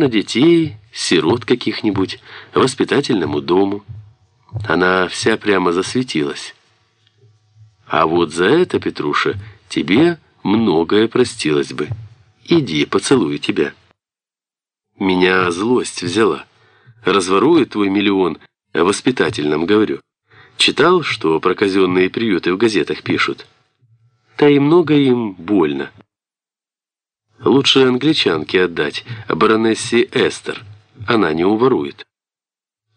на детей, сирот каких-нибудь, воспитательному дому. Она вся прямо засветилась. А вот за это, Петруша, тебе многое простилось бы. Иди, поцелую тебя. Меня злость взяла. Разворует твой миллион, о воспитательном говорю. Читал, что про казенные приюты в газетах пишут. Да и много им больно. Лучше англичанке отдать, баронессе Эстер. Она не уворует.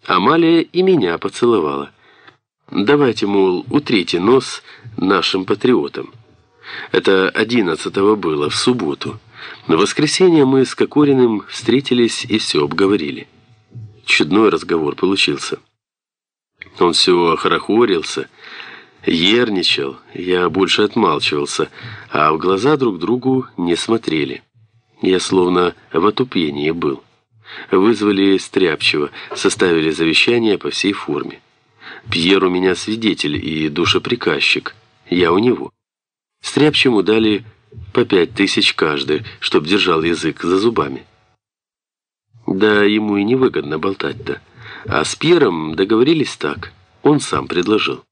Амалия и меня поцеловала. Давайте, мол, утрите нос нашим патриотам. Это одиннадцатого было, в субботу. На воскресенье мы с Кокориным встретились и все обговорили. Чудной разговор получился. Он все хорохорился, ерничал, я больше отмалчивался, а в глаза друг другу не смотрели. Я словно в отупении был. Вызвали Стряпчего, составили завещание по всей форме. Пьер у меня свидетель и душеприказчик, я у него. Стряпчему дали по пять тысяч каждый, чтоб держал язык за зубами. Да ему и невыгодно болтать-то. А с Пьером договорились так, он сам предложил.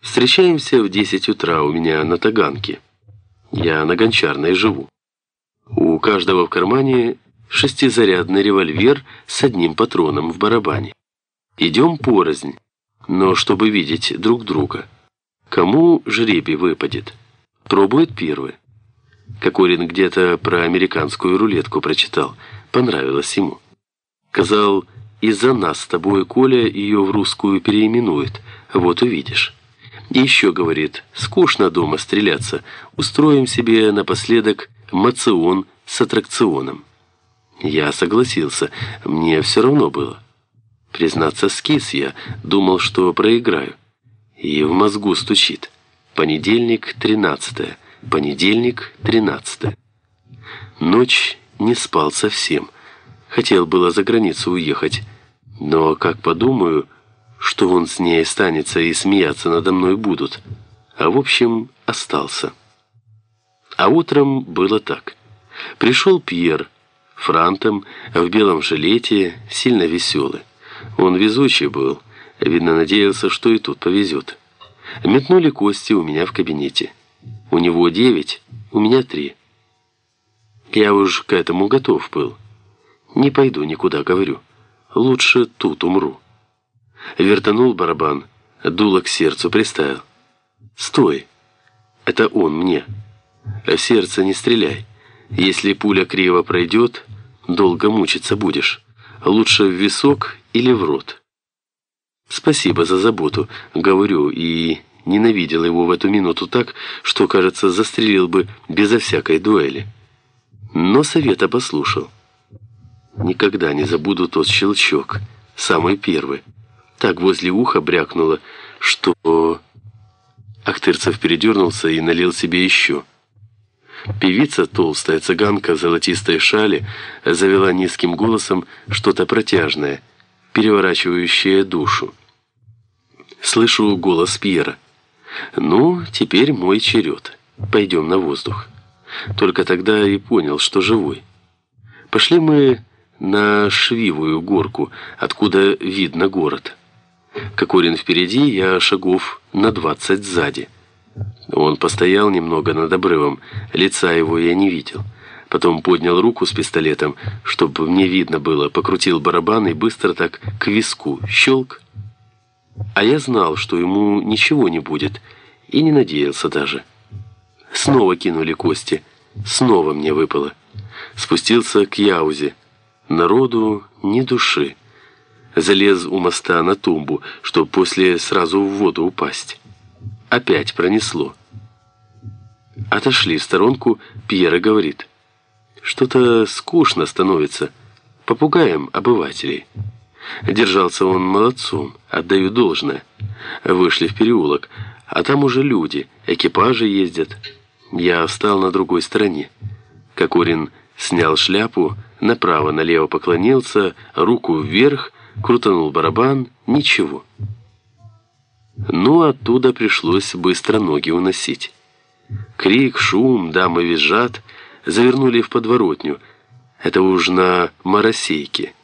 Встречаемся в 10 утра у меня на Таганке. Я на Гончарной живу. У каждого в кармане шестизарядный револьвер с одним патроном в барабане. Идем порознь, но чтобы видеть друг друга. Кому жребий выпадет? Пробует первый. Кокорин где-то про американскую рулетку прочитал. Понравилось ему. Сказал, из-за нас с тобой Коля ее в русскую переименует. Вот увидишь. И еще говорит, скучно дома стреляться. Устроим себе напоследок мацион с аттракционом. Я согласился, мне все равно было. Признаться, скис я, думал, что проиграю. И в мозгу стучит. Понедельник, тринадцатое. Понедельник, тринадцатое. Ночь не спал совсем. Хотел было за границу уехать. Но, как подумаю, что он с ней останется и смеяться надо мной будут. А в общем, остался. А утром было так. Пришел Пьер, франтом, в белом жилете, сильно веселый. Он везучий был, видно, надеялся, что и тут повезет. Метнули кости у меня в кабинете. У него девять, у меня три. Я уж к этому готов был. Не пойду никуда, говорю. Лучше тут умру. Вертанул барабан, дуло к сердцу приставил. «Стой! Это он мне. В сердце не стреляй. Если пуля криво пройдет, долго мучиться будешь. Лучше в висок или в рот». «Спасибо за заботу», — говорю, и ненавидел его в эту минуту так, что, кажется, застрелил бы безо всякой дуэли. Но совета послушал. Никогда не забуду тот щелчок, самый первый. Так возле уха брякнуло, что... Ахтырцев передернулся и налил себе еще. Певица, толстая цыганка в золотистой шали, завела низким голосом что-то протяжное, переворачивающее душу. Слышу голос Пьера. «Ну, теперь мой черед. Пойдем на воздух». Только тогда и понял, что живой. Пошли мы на Швивую горку, откуда видно город. Кокорин впереди, я шагов на двадцать сзади. Он постоял немного над обрывом, лица его я не видел. Потом поднял руку с пистолетом, чтобы мне видно было, покрутил барабан и быстро так к виску щелк. А я знал, что ему ничего не будет, и не надеялся даже. Снова кинули кости, снова мне выпало. Спустился к Яузе. Народу ни души залез у моста на тумбу, чтобы после сразу в воду упасть. Опять пронесло. Отошли в сторонку, Пьера говорит. Что-то скучно становится. Попугаем обывателей. Держался он молодцом, отдаю должное. Вышли в переулок, а там уже люди, экипажи ездят. Я встал на другой стороне. Кокорин снял шляпу, направо-налево поклонился, руку вверх, крутанул барабан, ничего. Ну, оттуда пришлось быстро ноги уносить. Крик, шум, дамы визжат, завернули в подворотню. Это уж на Моросейке.